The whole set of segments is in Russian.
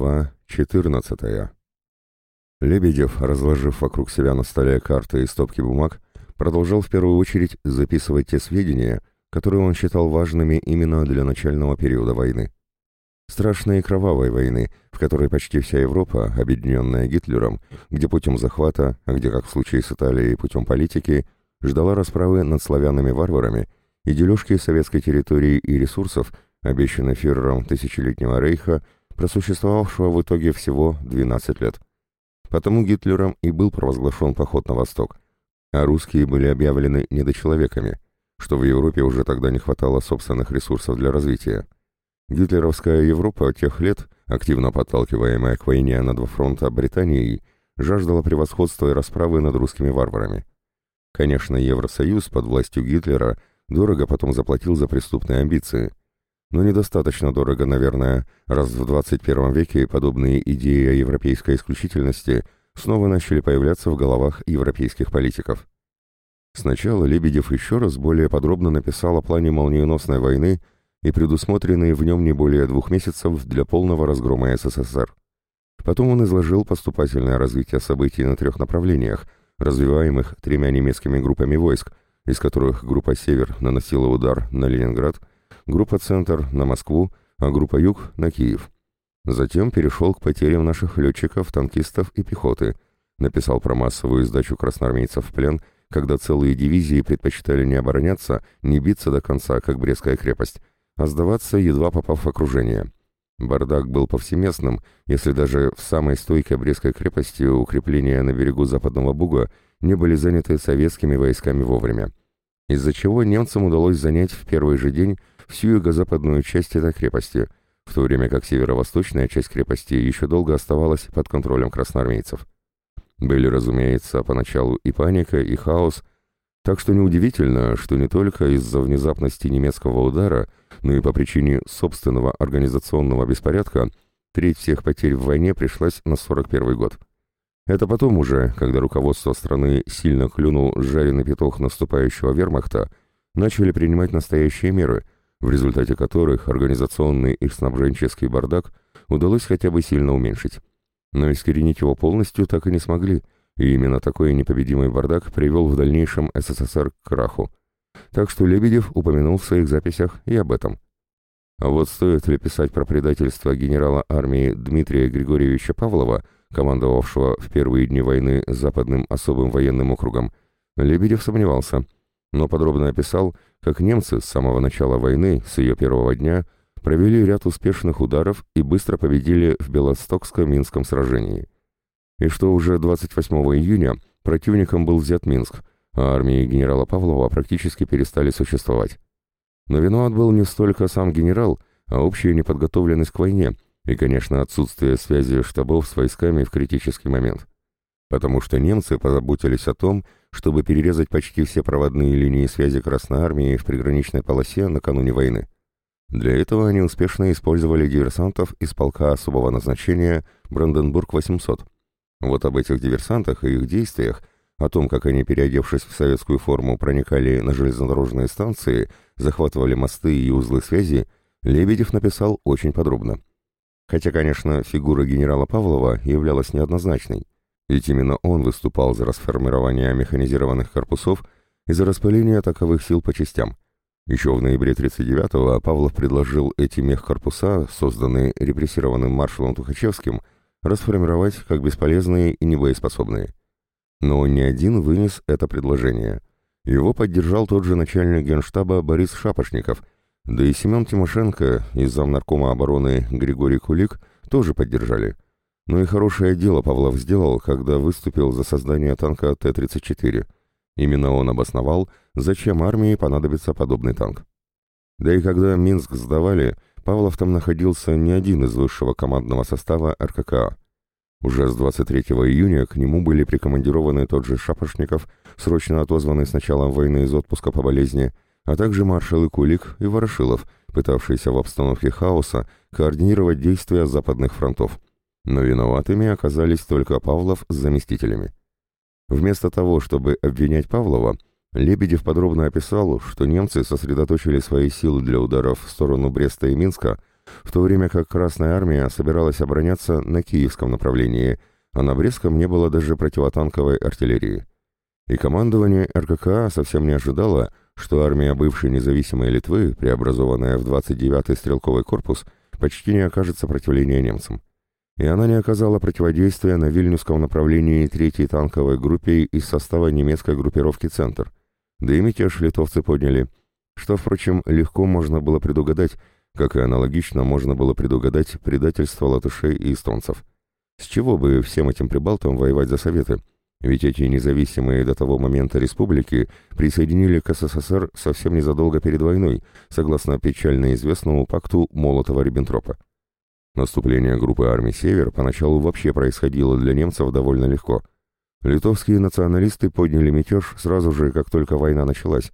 Глава 14. Лебедев, разложив вокруг себя на столе карты и стопки бумаг, продолжал в первую очередь записывать те сведения, которые он считал важными именно для начального периода войны. Страшной и кровавой войны, в которой почти вся Европа, объединенная Гитлером, где путем захвата, а где, как в случае с Италией, путем политики, ждала расправы над славянами-варварами и дележки советской территории и ресурсов, обещанной фюрером Тысячелетнего Рейха, просуществовавшего в итоге всего 12 лет. Потому Гитлером и был провозглашен поход на восток, а русские были объявлены недочеловеками, что в Европе уже тогда не хватало собственных ресурсов для развития. Гитлеровская Европа тех лет, активно подталкиваемая к войне на два фронта Британией, жаждала превосходства и расправы над русскими варварами. Конечно, Евросоюз под властью Гитлера дорого потом заплатил за преступные амбиции, но недостаточно дорого, наверное, раз в 21 веке подобные идеи о европейской исключительности снова начали появляться в головах европейских политиков. Сначала Лебедев еще раз более подробно написал о плане молниеносной войны и предусмотренные в нем не более двух месяцев для полного разгрома СССР. Потом он изложил поступательное развитие событий на трех направлениях, развиваемых тремя немецкими группами войск, из которых группа «Север» наносила удар на Ленинград, группа «Центр» на Москву, а группа «Юг» на Киев. Затем перешел к потерям наших летчиков, танкистов и пехоты, написал про массовую сдачу красноармейцев в плен, когда целые дивизии предпочитали не обороняться, не биться до конца, как Брестская крепость, а сдаваться, едва попав в окружение. Бардак был повсеместным, если даже в самой стойкой Брестской крепости укрепления на берегу Западного Буга не были заняты советскими войсками вовремя, из-за чего немцам удалось занять в первый же день всю юго-западную часть этой крепости, в то время как северо-восточная часть крепости еще долго оставалась под контролем красноармейцев. Были, разумеется, поначалу и паника, и хаос, так что неудивительно, что не только из-за внезапности немецкого удара, но и по причине собственного организационного беспорядка треть всех потерь в войне пришлась на 41 год. Это потом уже, когда руководство страны сильно клюнул жареный петух наступающего вермахта, начали принимать настоящие меры, в результате которых организационный и снабженческий бардак удалось хотя бы сильно уменьшить. Но искоренить его полностью так и не смогли, и именно такой непобедимый бардак привел в дальнейшем СССР к краху. Так что Лебедев упомянул в своих записях и об этом. А вот стоит ли писать про предательство генерала армии Дмитрия Григорьевича Павлова, командовавшего в первые дни войны Западным особым военным округом, Лебедев сомневался, но подробно описал, как немцы с самого начала войны, с ее первого дня, провели ряд успешных ударов и быстро победили в Белостокско-Минском сражении. И что уже 28 июня противником был взят Минск, а армии генерала Павлова практически перестали существовать. Но виноват был не столько сам генерал, а общая неподготовленность к войне и, конечно, отсутствие связи штабов с войсками в критический момент. Потому что немцы позаботились о том, чтобы перерезать почти все проводные линии связи Красной Армии в приграничной полосе накануне войны. Для этого они успешно использовали диверсантов из полка особого назначения Бранденбург-800. Вот об этих диверсантах и их действиях, о том, как они, переодевшись в советскую форму, проникали на железнодорожные станции, захватывали мосты и узлы связи, Лебедев написал очень подробно. Хотя, конечно, фигура генерала Павлова являлась неоднозначной, ведь именно он выступал за расформирование механизированных корпусов и за распыление таковых сил по частям. Еще в ноябре 1939-го Павлов предложил эти мехкорпуса, созданные репрессированным маршалом Тухачевским, расформировать как бесполезные и небоеспособные. Но не один вынес это предложение. Его поддержал тот же начальник генштаба Борис Шапошников, да и Семен Тимошенко и замнаркома обороны Григорий Кулик тоже поддержали. Но и хорошее дело Павлов сделал, когда выступил за создание танка Т-34. Именно он обосновал, зачем армии понадобится подобный танк. Да и когда Минск сдавали, Павлов там находился не один из высшего командного состава РККА. Уже с 23 июня к нему были прикомандированы тот же Шапошников, срочно отозванный с началом войны из отпуска по болезни, а также маршалы Кулик и Ворошилов, пытавшиеся в обстановке хаоса координировать действия западных фронтов. Но виноватыми оказались только Павлов с заместителями. Вместо того, чтобы обвинять Павлова, Лебедев подробно описал, что немцы сосредоточили свои силы для ударов в сторону Бреста и Минска в то время как Красная Армия собиралась обороняться на киевском направлении, а на Брестском не было даже противотанковой артиллерии. И командование РККА совсем не ожидало, что армия бывшей независимой Литвы, преобразованная в 29-й стрелковый корпус, почти не окажет сопротивления немцам. И она не оказала противодействия на Вильнюсском направлении 3-й танковой группе из состава немецкой группировки «Центр». Да и мятеж литовцы подняли, что, впрочем, легко можно было предугадать, как и аналогично можно было предугадать предательство латышей и эстонцев. С чего бы всем этим прибалтам воевать за Советы? Ведь эти независимые до того момента республики присоединили к СССР совсем незадолго перед войной, согласно печально известному пакту Молотова-Риббентропа. Наступление группы армий «Север» поначалу вообще происходило для немцев довольно легко. Литовские националисты подняли мятеж сразу же, как только война началась.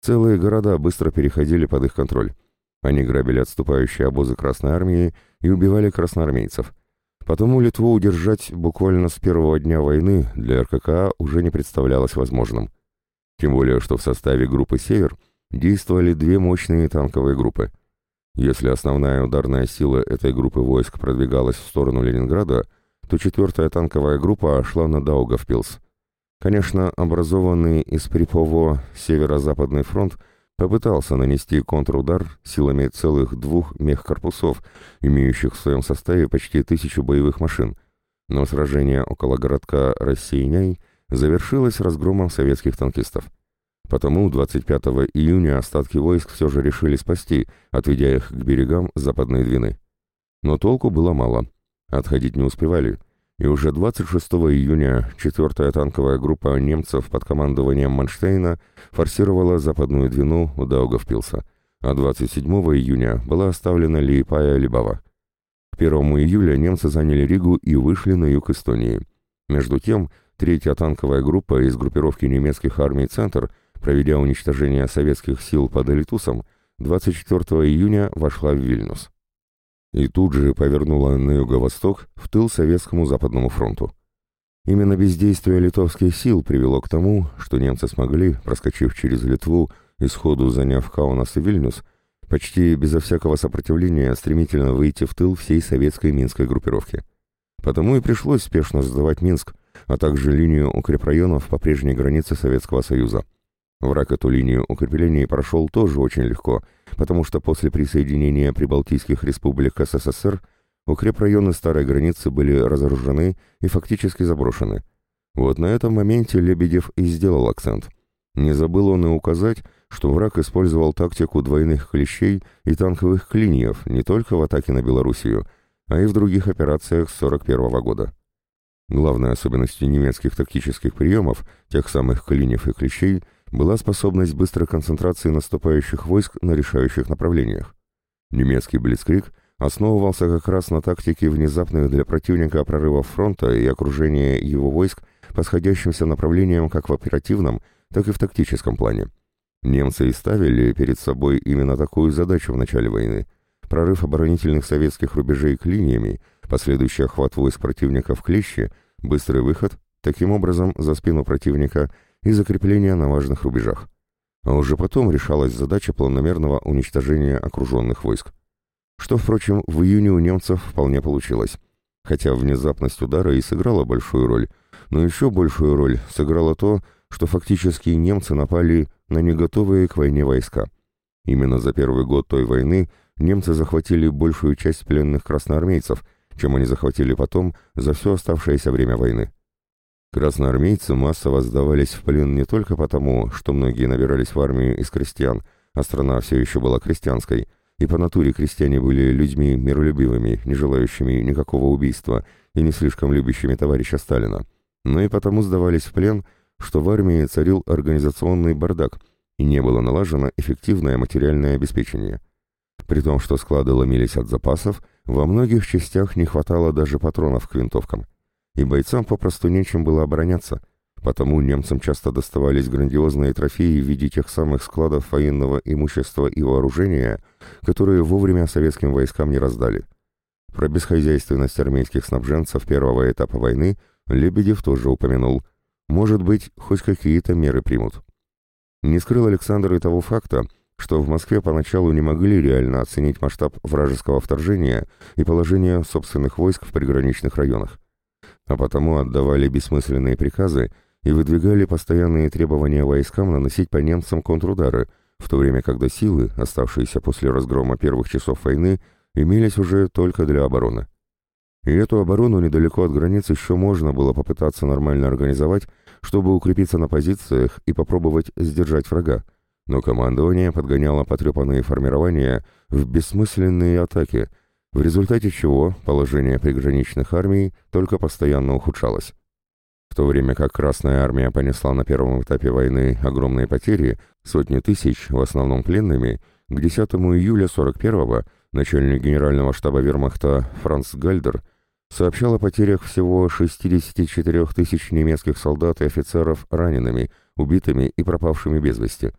Целые города быстро переходили под их контроль. Они грабили отступающие обозы Красной Армии и убивали красноармейцев – Потому Литву удержать буквально с первого дня войны для РККА уже не представлялось возможным. Тем более, что в составе группы «Север» действовали две мощные танковые группы. Если основная ударная сила этой группы войск продвигалась в сторону Ленинграда, то четвертая танковая группа шла на Даугавпилс. Конечно, образованный из Припово Северо-Западный фронт – попытался нанести контрудар силами целых двух мехкорпусов, имеющих в своем составе почти тысячу боевых машин, но сражение около городка Рассеяняй завершилось разгромом советских танкистов. Потому 25 июня остатки войск все же решили спасти, отведя их к берегам Западной Двины. Но толку было мало. Отходить не успевали – и уже 26 июня 4-я танковая группа немцев под командованием Манштейна форсировала западную Двину у Даугавпилса, а 27 июня была оставлена Лиепая-Либава. К 1 июля немцы заняли Ригу и вышли на юг Эстонии. Между тем, третья танковая группа из группировки немецких армий «Центр», проведя уничтожение советских сил под Элитусом, 24 июня вошла в Вильнюс и тут же повернула на юго-восток в тыл Советскому Западному фронту. Именно бездействие литовских сил привело к тому, что немцы смогли, проскочив через Литву и сходу заняв Каунас и Вильнюс, почти безо всякого сопротивления стремительно выйти в тыл всей советской минской группировки. Потому и пришлось спешно сдавать Минск, а также линию укрепрайонов по прежней границе Советского Союза. Враг эту линию укреплений прошел тоже очень легко, потому что после присоединения Прибалтийских республик к СССР укрепрайоны старой границы были разоружены и фактически заброшены. Вот на этом моменте Лебедев и сделал акцент. Не забыл он и указать, что враг использовал тактику двойных клещей и танковых клиньев не только в атаке на Белоруссию, а и в других операциях с 1941 года. Главной особенностью немецких тактических приемов, тех самых клиньев и клещей, была способность быстрой концентрации наступающих войск на решающих направлениях. Немецкий Блицкрик основывался как раз на тактике внезапных для противника прорывов фронта и окружения его войск по сходящимся направлениям как в оперативном, так и в тактическом плане. Немцы и ставили перед собой именно такую задачу в начале войны – прорыв оборонительных советских рубежей к линиями, последующий охват войск противника в клещи, быстрый выход, таким образом, за спину противника – и закрепления на важных рубежах. А уже потом решалась задача планомерного уничтожения окруженных войск. Что, впрочем, в июне у немцев вполне получилось. Хотя внезапность удара и сыграла большую роль, но еще большую роль сыграло то, что фактически немцы напали на неготовые к войне войска. Именно за первый год той войны немцы захватили большую часть пленных красноармейцев, чем они захватили потом за все оставшееся время войны. Красноармейцы массово сдавались в плен не только потому, что многие набирались в армию из крестьян, а страна все еще была крестьянской, и по натуре крестьяне были людьми миролюбивыми, не желающими никакого убийства и не слишком любящими товарища Сталина, но и потому сдавались в плен, что в армии царил организационный бардак и не было налажено эффективное материальное обеспечение. При том, что склады ломились от запасов, во многих частях не хватало даже патронов к винтовкам и бойцам попросту нечем было обороняться, потому немцам часто доставались грандиозные трофеи в виде тех самых складов военного имущества и вооружения, которые вовремя советским войскам не раздали. Про бесхозяйственность армейских снабженцев первого этапа войны Лебедев тоже упомянул. Может быть, хоть какие-то меры примут. Не скрыл Александр и того факта, что в Москве поначалу не могли реально оценить масштаб вражеского вторжения и положение собственных войск в приграничных районах, а потому отдавали бессмысленные приказы и выдвигали постоянные требования войскам наносить по немцам контрудары, в то время когда силы, оставшиеся после разгрома первых часов войны, имелись уже только для обороны. И эту оборону недалеко от границ еще можно было попытаться нормально организовать, чтобы укрепиться на позициях и попробовать сдержать врага, но командование подгоняло потрепанные формирования в бессмысленные атаки, в результате чего положение приграничных армий только постоянно ухудшалось. В то время как Красная Армия понесла на первом этапе войны огромные потери, сотни тысяч, в основном пленными, к 10 июля 41-го начальник генерального штаба вермахта Франц Гальдер сообщал о потерях всего 64 тысяч немецких солдат и офицеров ранеными, убитыми и пропавшими без вести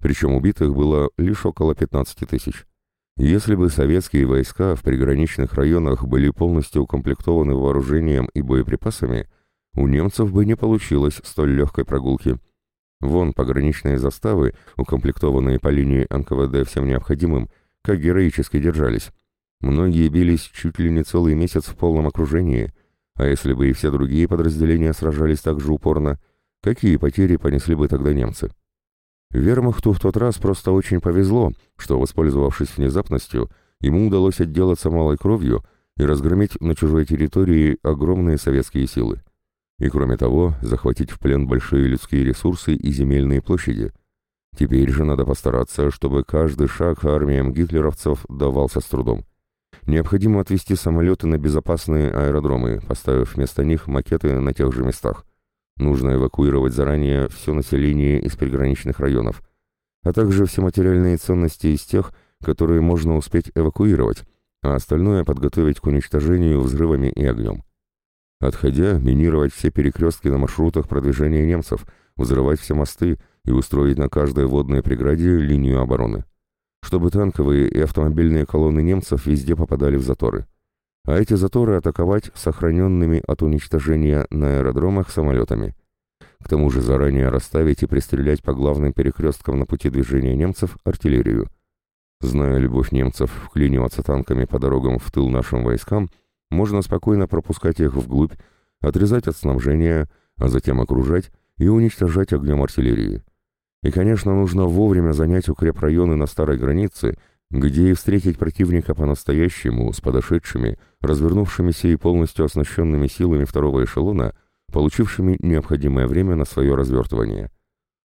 причем убитых было лишь около 15 тысяч. Если бы советские войска в приграничных районах были полностью укомплектованы вооружением и боеприпасами, у немцев бы не получилось столь легкой прогулки. Вон пограничные заставы, укомплектованные по линии НКВД всем необходимым, как героически держались. Многие бились чуть ли не целый месяц в полном окружении, а если бы и все другие подразделения сражались так же упорно, какие потери понесли бы тогда немцы? Вермахту в тот раз просто очень повезло, что, воспользовавшись внезапностью, ему удалось отделаться малой кровью и разгромить на чужой территории огромные советские силы. И кроме того, захватить в плен большие людские ресурсы и земельные площади. Теперь же надо постараться, чтобы каждый шаг армиям гитлеровцев давался с трудом. Необходимо отвести самолеты на безопасные аэродромы, поставив вместо них макеты на тех же местах. Нужно эвакуировать заранее все население из приграничных районов, а также все материальные ценности из тех, которые можно успеть эвакуировать, а остальное подготовить к уничтожению взрывами и огнем. Отходя, минировать все перекрестки на маршрутах продвижения немцев, взрывать все мосты и устроить на каждой водной преграде линию обороны, чтобы танковые и автомобильные колонны немцев везде попадали в заторы а эти заторы атаковать сохраненными от уничтожения на аэродромах самолетами. К тому же заранее расставить и пристрелять по главным перекресткам на пути движения немцев артиллерию. Зная любовь немцев вклиниваться танками по дорогам в тыл нашим войскам, можно спокойно пропускать их вглубь, отрезать от снабжения, а затем окружать и уничтожать огнем артиллерии. И, конечно, нужно вовремя занять укрепрайоны на старой границе где и встретить противника по-настоящему с подошедшими, развернувшимися и полностью оснащенными силами второго эшелона, получившими необходимое время на свое развертывание.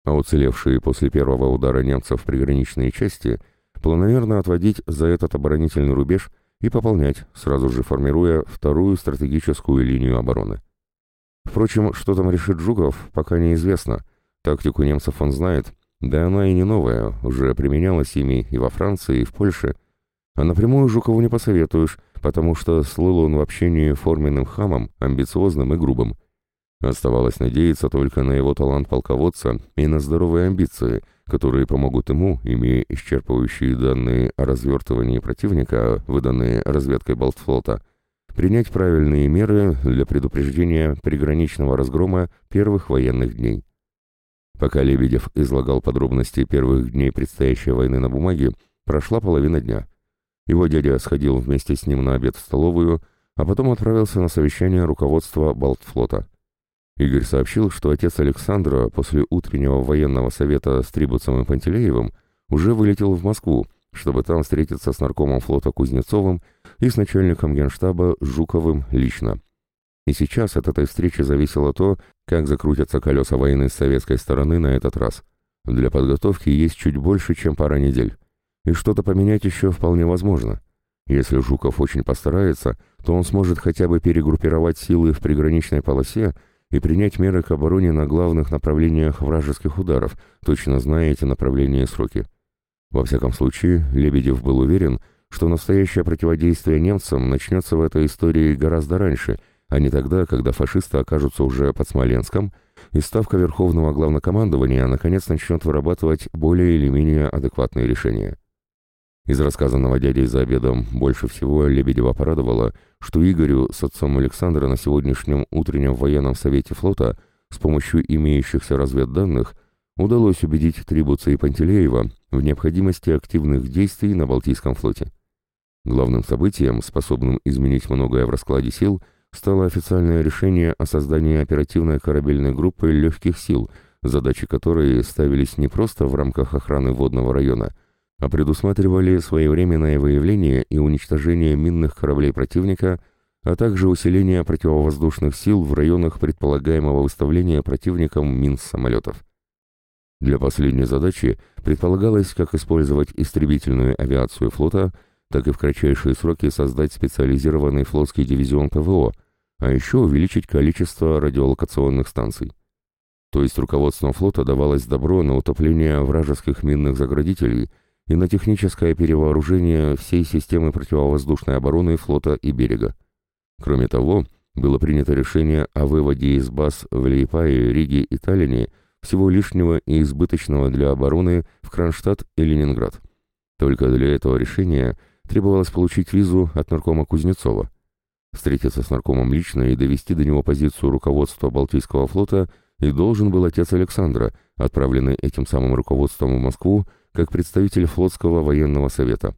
А уцелевшие после первого удара немцев приграничные части планомерно отводить за этот оборонительный рубеж и пополнять, сразу же формируя вторую стратегическую линию обороны. Впрочем, что там решит Жуков, пока неизвестно. Тактику немцев он знает, да она и не новая, уже применялась ими и во Франции, и в Польше. А напрямую Жукову не посоветуешь, потому что слыл он в общении форменным хамом, амбициозным и грубым. Оставалось надеяться только на его талант полководца и на здоровые амбиции, которые помогут ему, имея исчерпывающие данные о развертывании противника, выданные разведкой Балтфлота, принять правильные меры для предупреждения приграничного разгрома первых военных дней. Пока Лебедев излагал подробности первых дней предстоящей войны на бумаге, прошла половина дня. Его дядя сходил вместе с ним на обед в столовую, а потом отправился на совещание руководства Балтфлота. Игорь сообщил, что отец Александра после утреннего военного совета с Трибуцем и Пантелеевым уже вылетел в Москву, чтобы там встретиться с наркомом флота Кузнецовым и с начальником генштаба Жуковым лично. И сейчас от этой встречи зависело то, как закрутятся колеса войны с советской стороны на этот раз. Для подготовки есть чуть больше, чем пара недель. И что-то поменять еще вполне возможно. Если Жуков очень постарается, то он сможет хотя бы перегруппировать силы в приграничной полосе и принять меры к обороне на главных направлениях вражеских ударов, точно зная эти направления и сроки. Во всяком случае, Лебедев был уверен, что настоящее противодействие немцам начнется в этой истории гораздо раньше – а не тогда, когда фашисты окажутся уже под Смоленском, и Ставка Верховного Главнокомандования наконец начнет вырабатывать более или менее адекватные решения. Из рассказанного дядей за обедом больше всего Лебедева порадовало, что Игорю с отцом Александра на сегодняшнем утреннем военном совете флота с помощью имеющихся разведданных удалось убедить Трибуца и Пантелеева в необходимости активных действий на Балтийском флоте. Главным событием, способным изменить многое в раскладе сил, стало официальное решение о создании оперативной корабельной группы легких сил, задачи которой ставились не просто в рамках охраны водного района, а предусматривали своевременное выявление и уничтожение минных кораблей противника, а также усиление противовоздушных сил в районах предполагаемого выставления противником мин самолетов. Для последней задачи предполагалось как использовать истребительную авиацию флота, так и в кратчайшие сроки создать специализированный флотский дивизион ПВО, а еще увеличить количество радиолокационных станций. То есть руководством флота давалось добро на утопление вражеских минных заградителей и на техническое перевооружение всей системы противовоздушной обороны флота и берега. Кроме того, было принято решение о выводе из баз в Лейпае, Риге и Таллине всего лишнего и избыточного для обороны в Кронштадт и Ленинград. Только для этого решения требовалось получить визу от наркома Кузнецова. Встретиться с наркомом лично и довести до него позицию руководства Балтийского флота и должен был отец Александра, отправленный этим самым руководством в Москву как представитель флотского военного совета.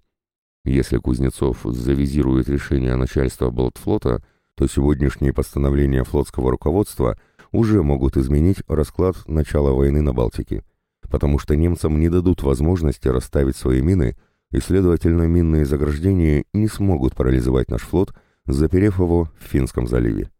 Если Кузнецов завизирует решение начальства Балтфлота, то сегодняшние постановления флотского руководства уже могут изменить расклад начала войны на Балтике, потому что немцам не дадут возможности расставить свои мины, и, следовательно, минные заграждения не смогут парализовать наш флот, заперев его в Финском заливе.